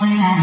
Thank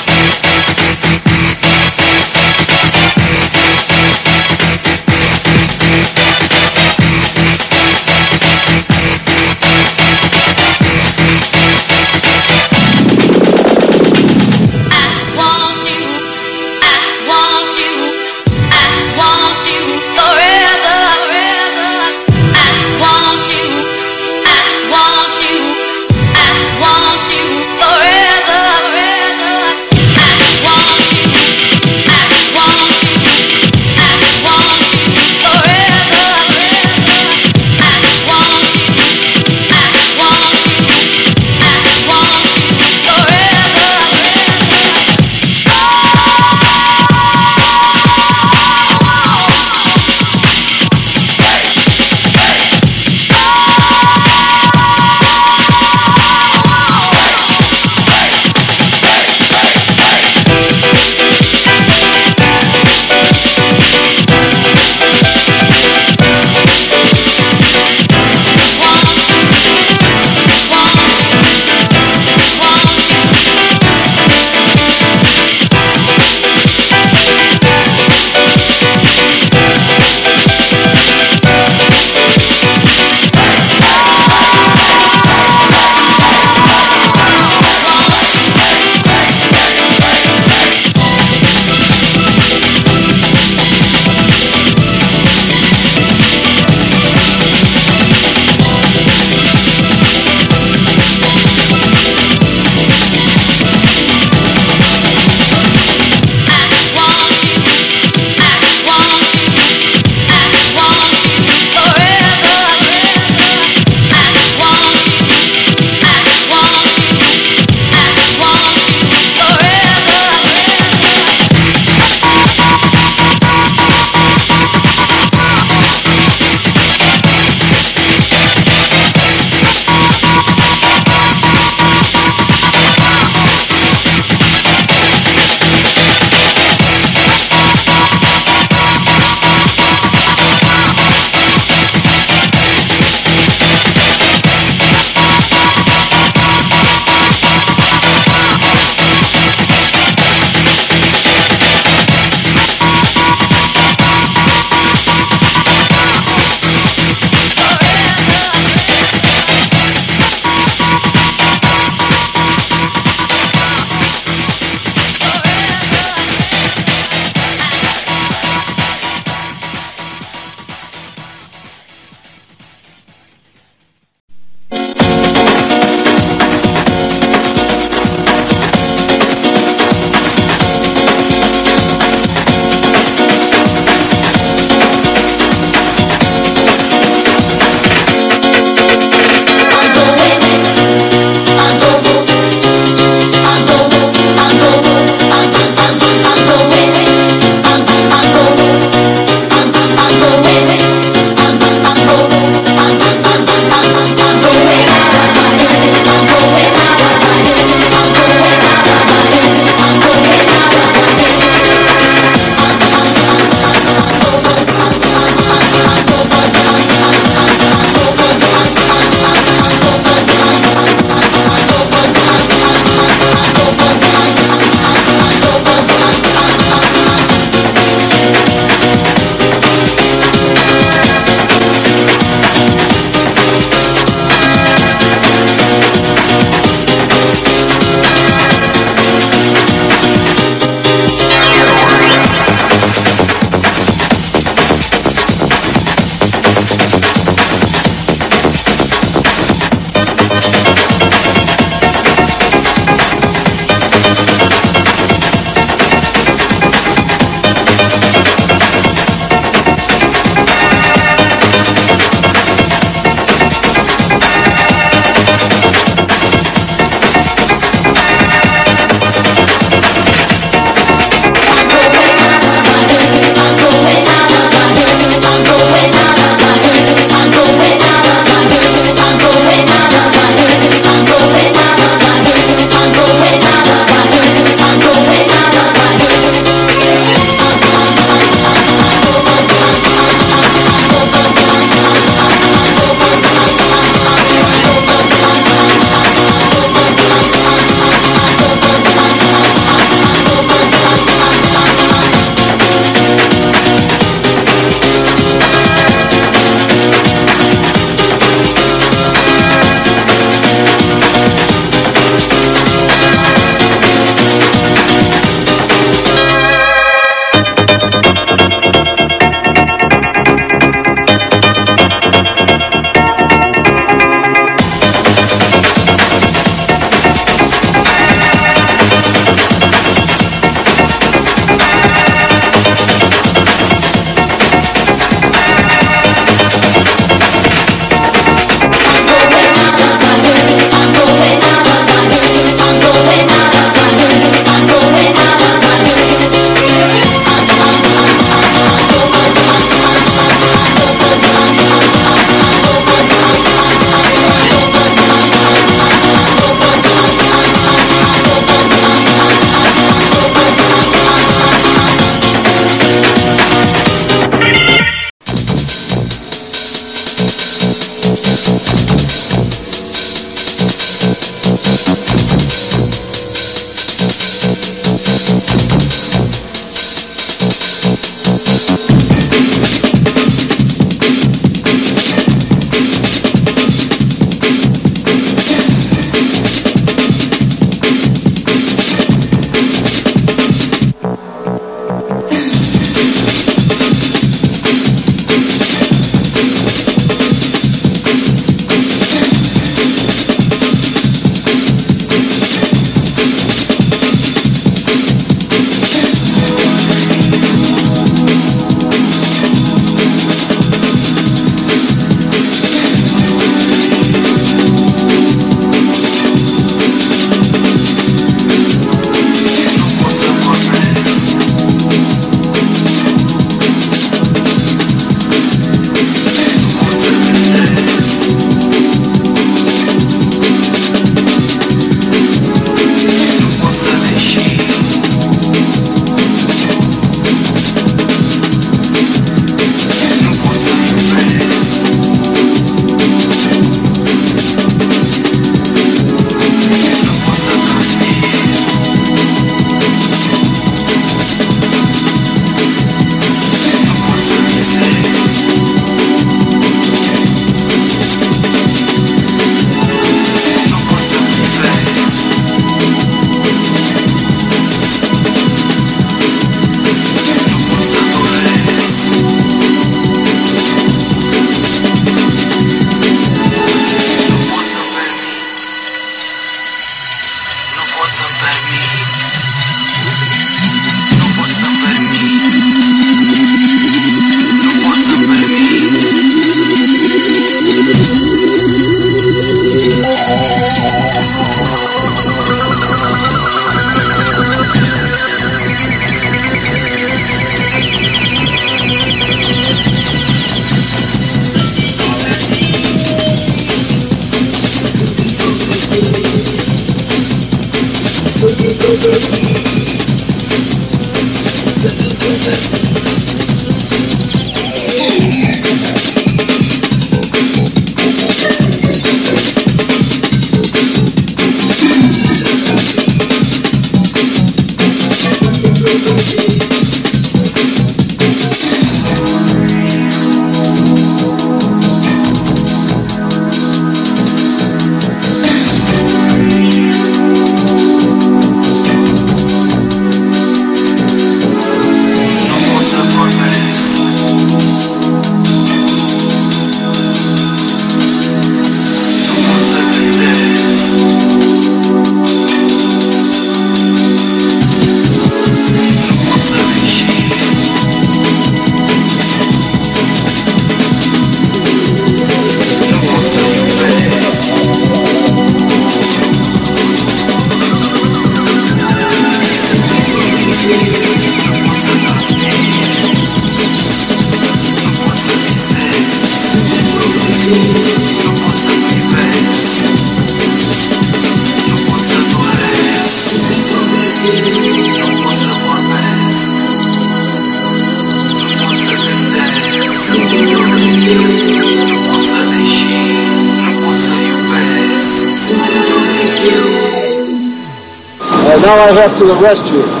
now I have to arrest you.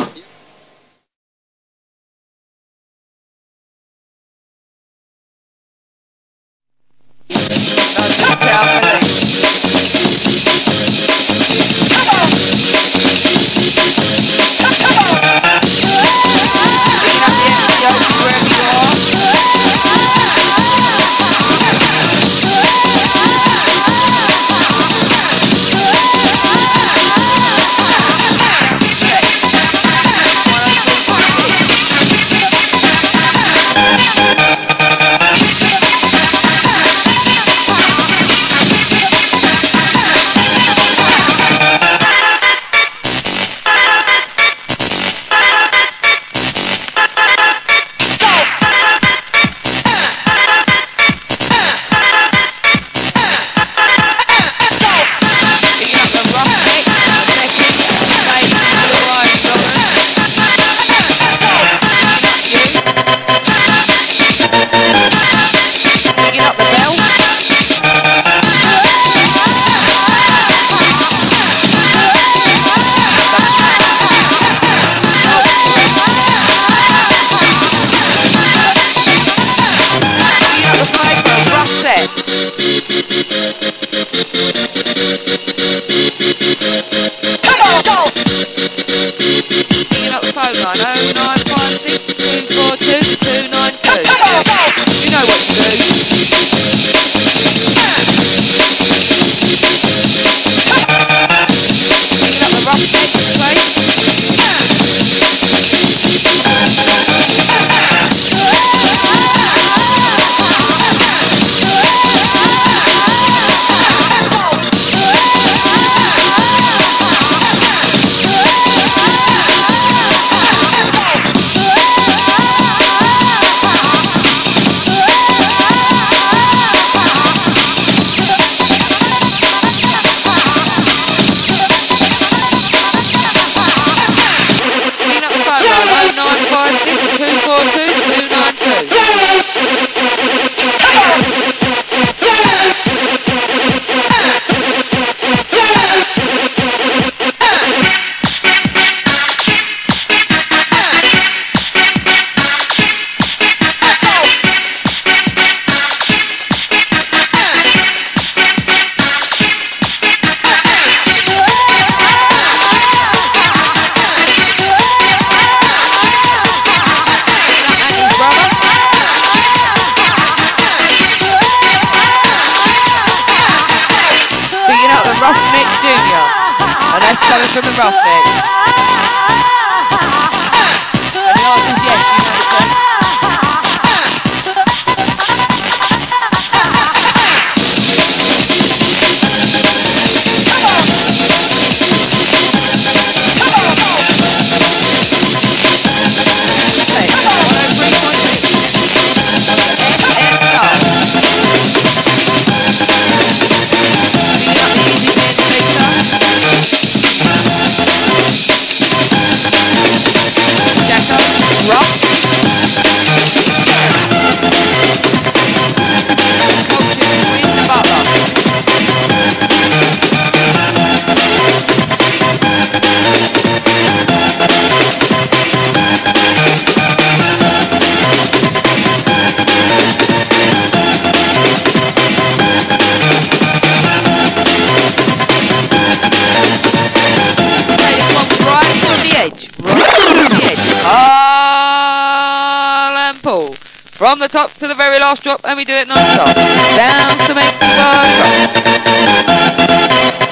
very last drop and we do it non-stop. Down to make the bar drop.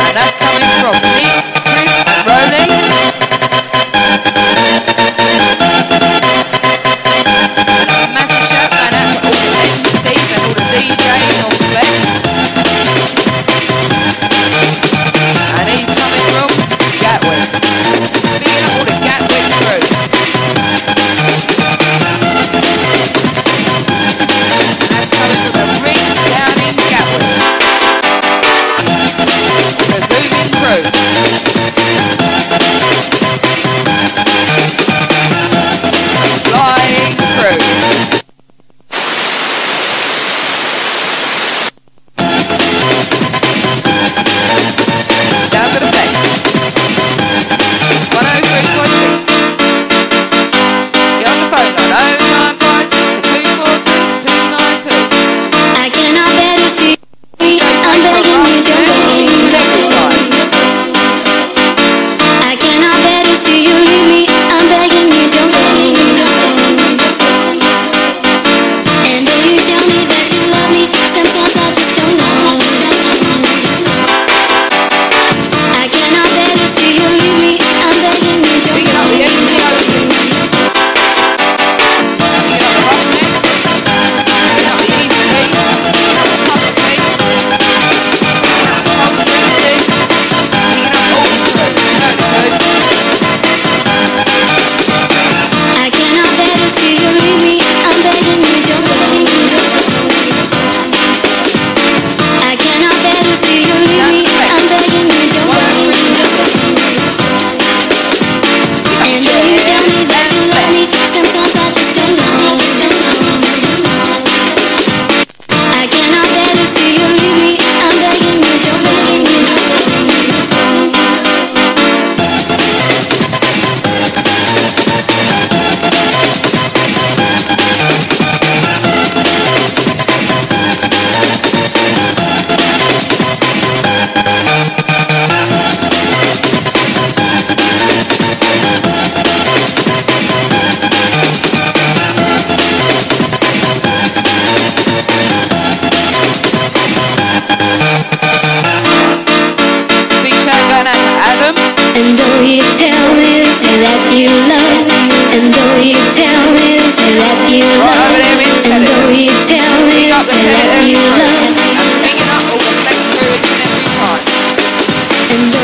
And that's coming from Nick, Chris and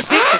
Six.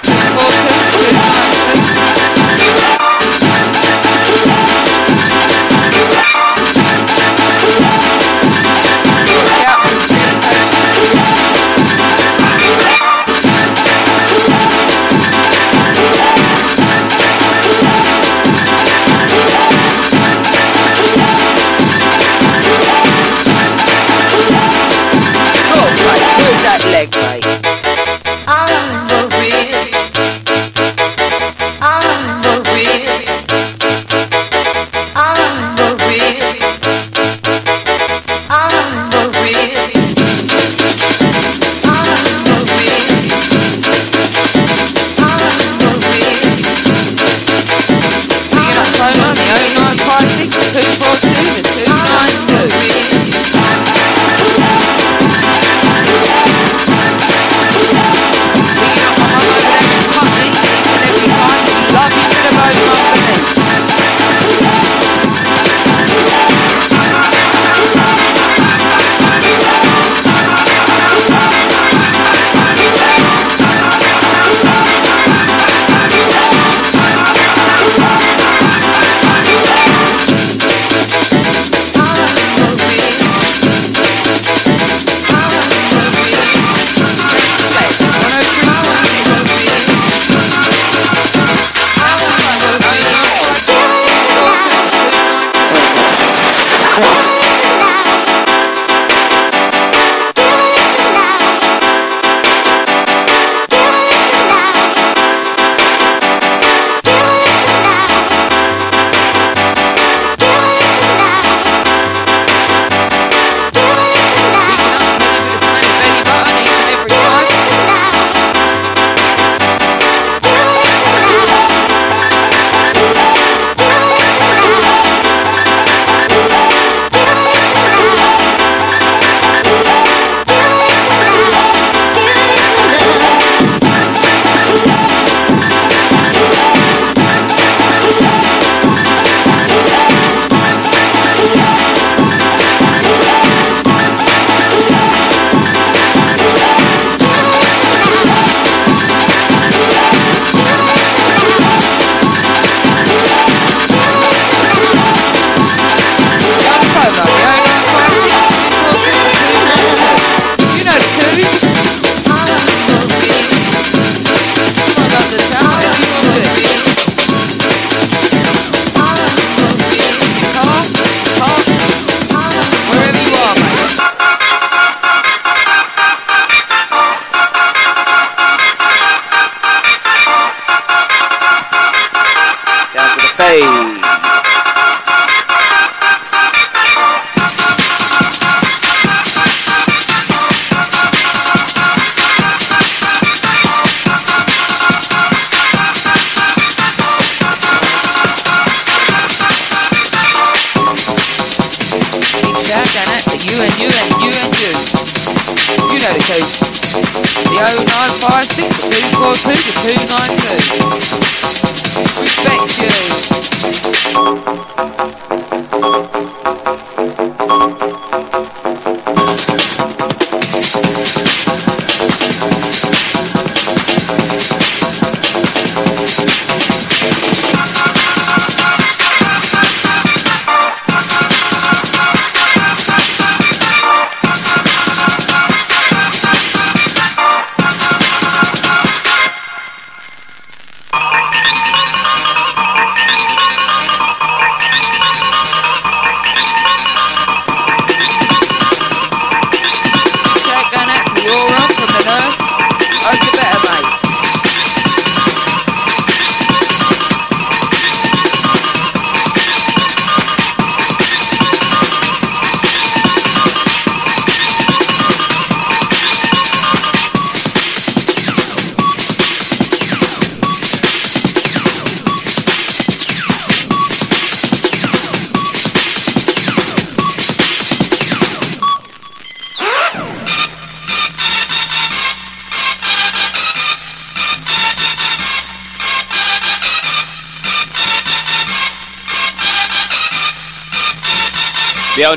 Shout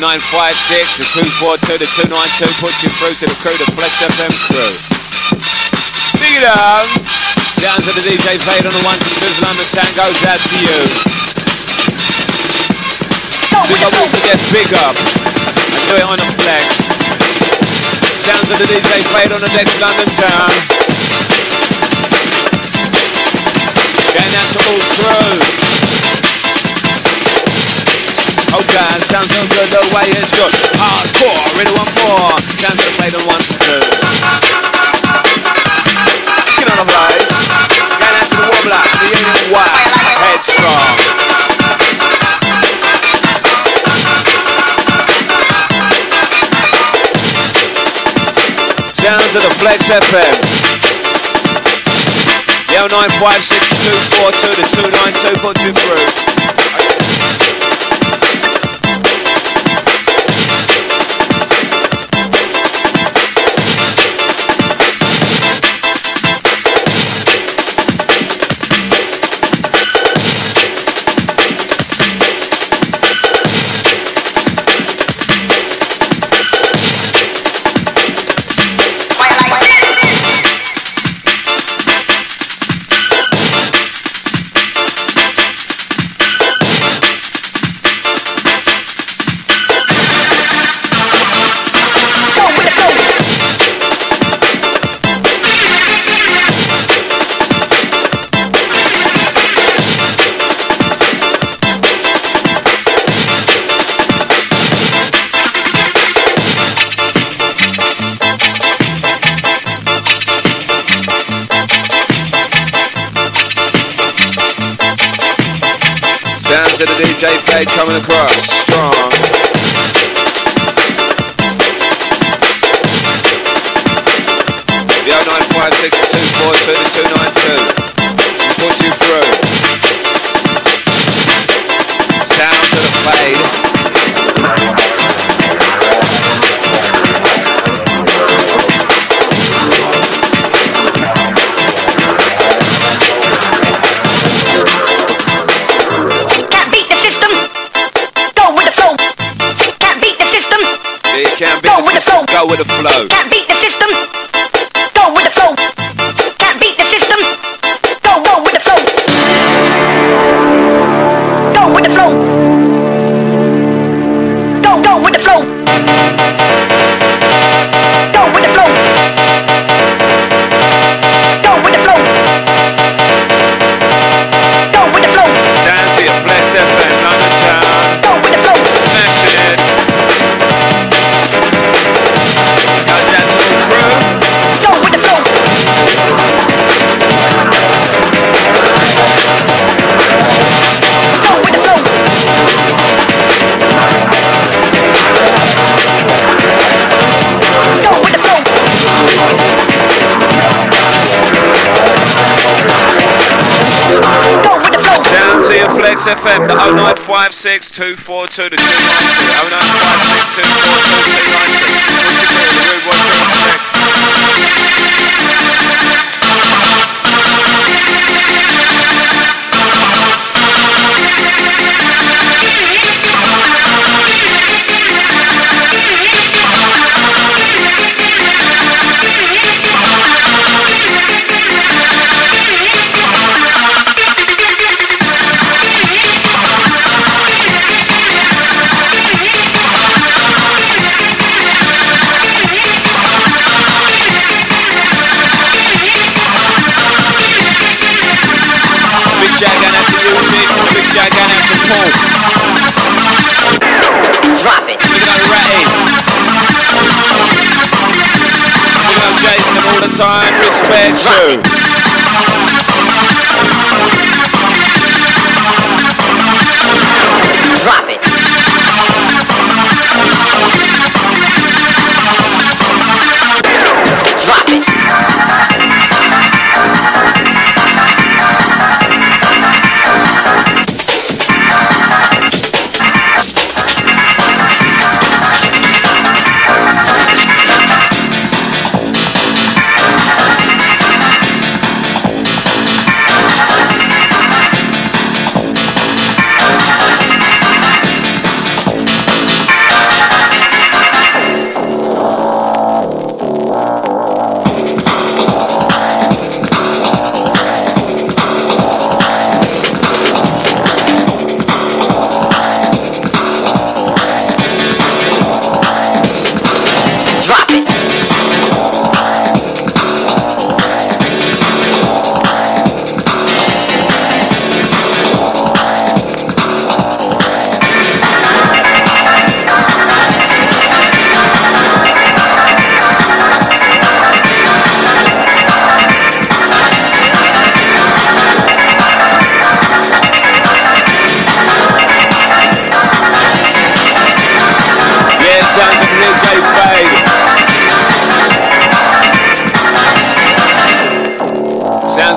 Nine five six, the 242, the 292, puts you through to the crew, the Flex FM crew. Big it up! Down to the DJ Fade on the one from Jerusalem, and Tango. That's for you. Big up all get big up, and do it on the flex. Down to the DJ Fade on the next London town. Going out to all crew crews. Okay, sounds so good the way it's good. Hardcore, really want more. Sounds to play the one two. Get on the place. Going out to the wobbler, the union white. Headstrong. Sounds of the Flex FM. The 0956242 to 292 puts you through. FM, the 0956 242 the 292, 0956 242 time, respect to. Drop it.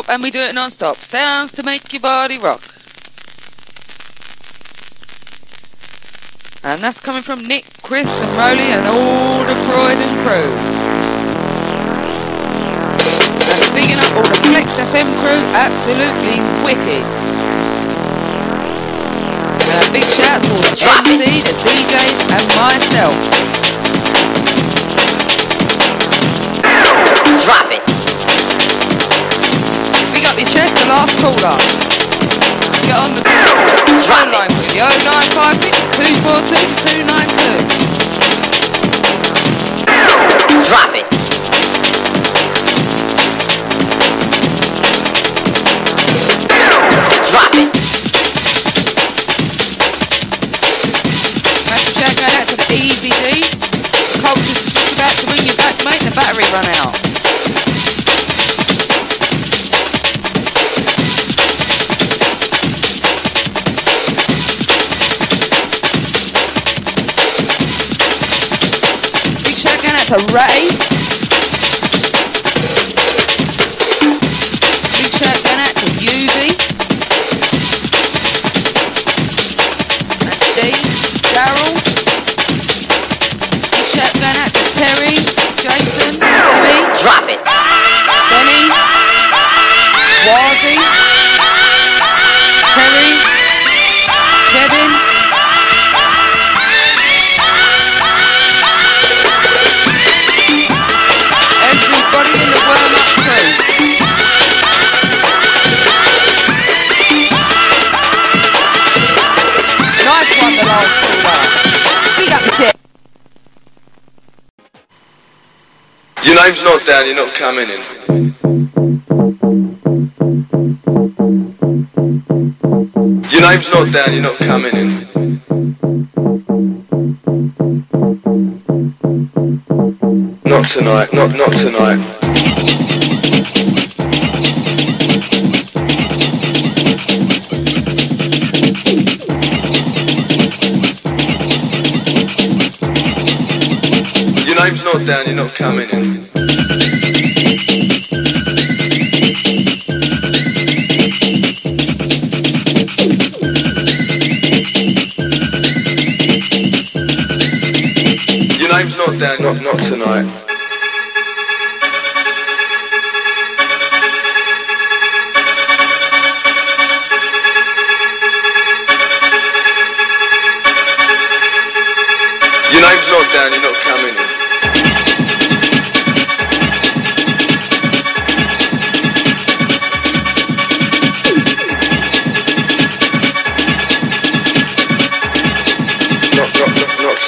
very last top, and we do it non-stop. Sounds to make your body rock. And that's coming from Nick, Chris, and Rolly, and all the Croydon crew. And speaking up all the Flex FM crew, absolutely wicked. And a big shout to all the MC, the DJs, and myself. Drop it. Up your chest, the last caller. Get on the phone line with you, 0956 242 292. Drop it. Drop it. Massive shout going out to the Easy D. Culture's about to ring you back, mate. The battery run out. To. Down, you're not coming in. Your name's not down, you're not coming in. Not tonight, not not tonight.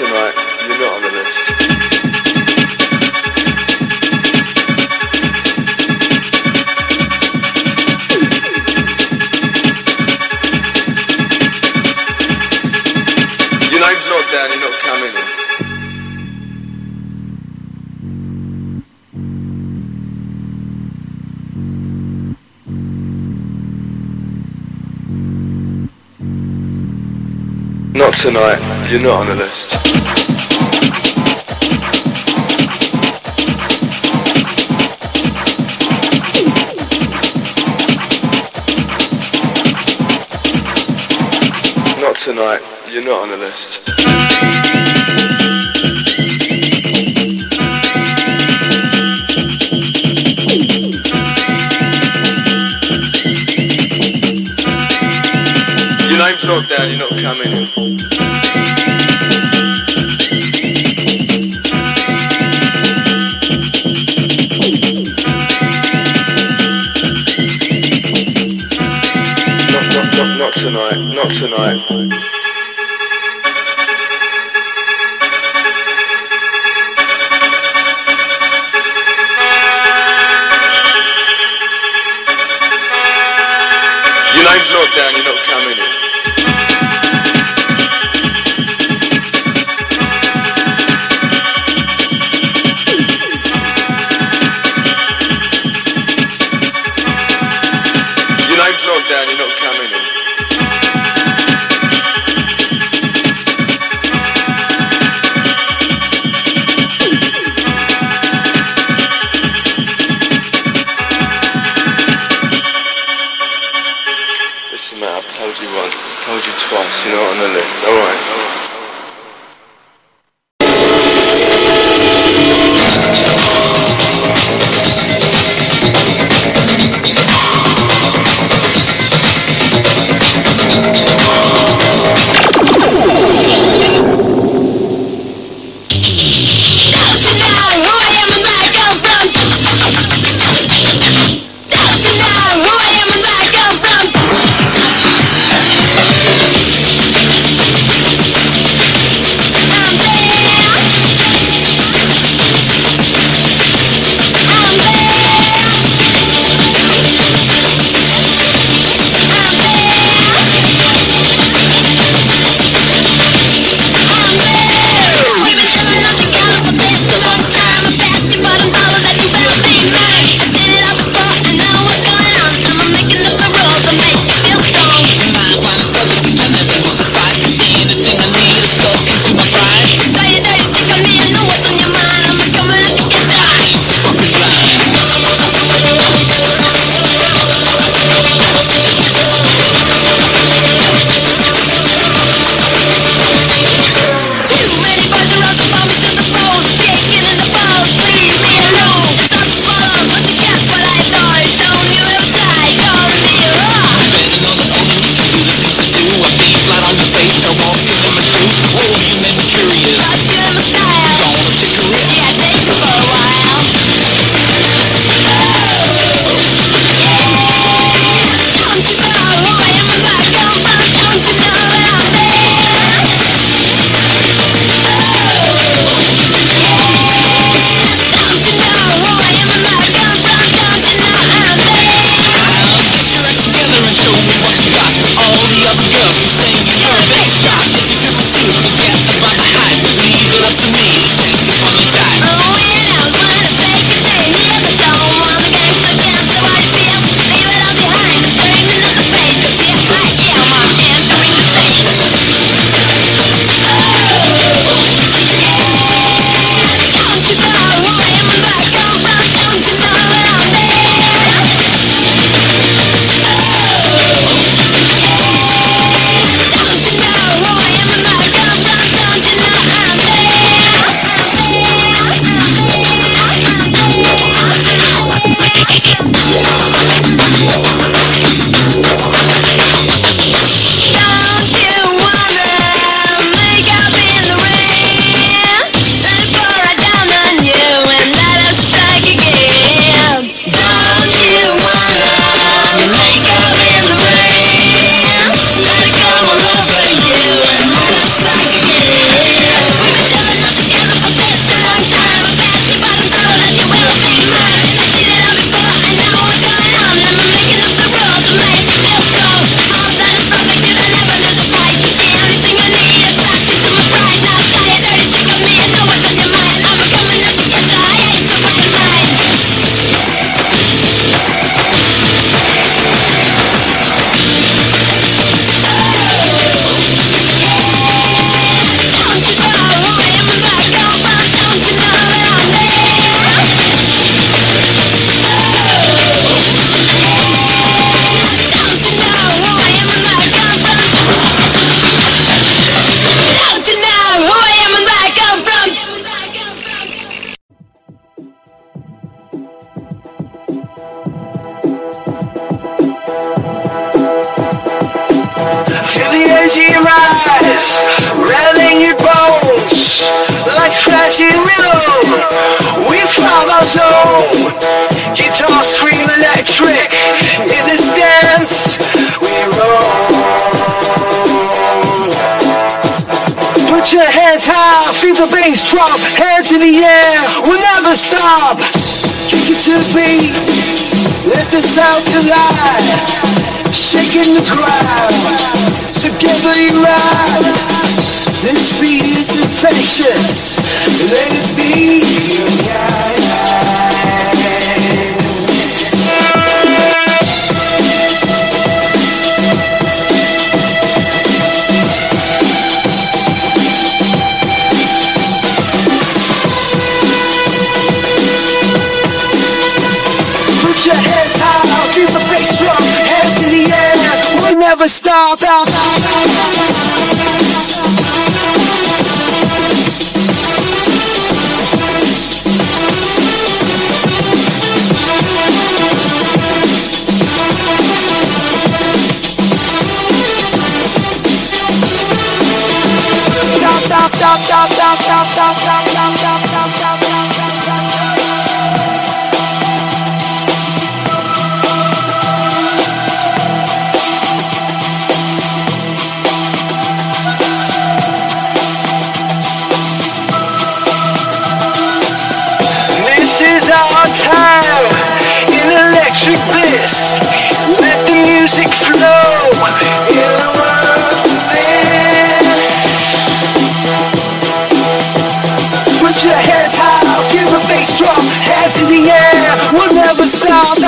Tonight. You're not on the list. Tonight, you're not on the list. Not tonight, you're not on the list. Not down, you're not coming in. Not, not, not, not tonight, not tonight. sound alive Shaking the crowd Together you ride. This beat is infectious. Let it be. stop.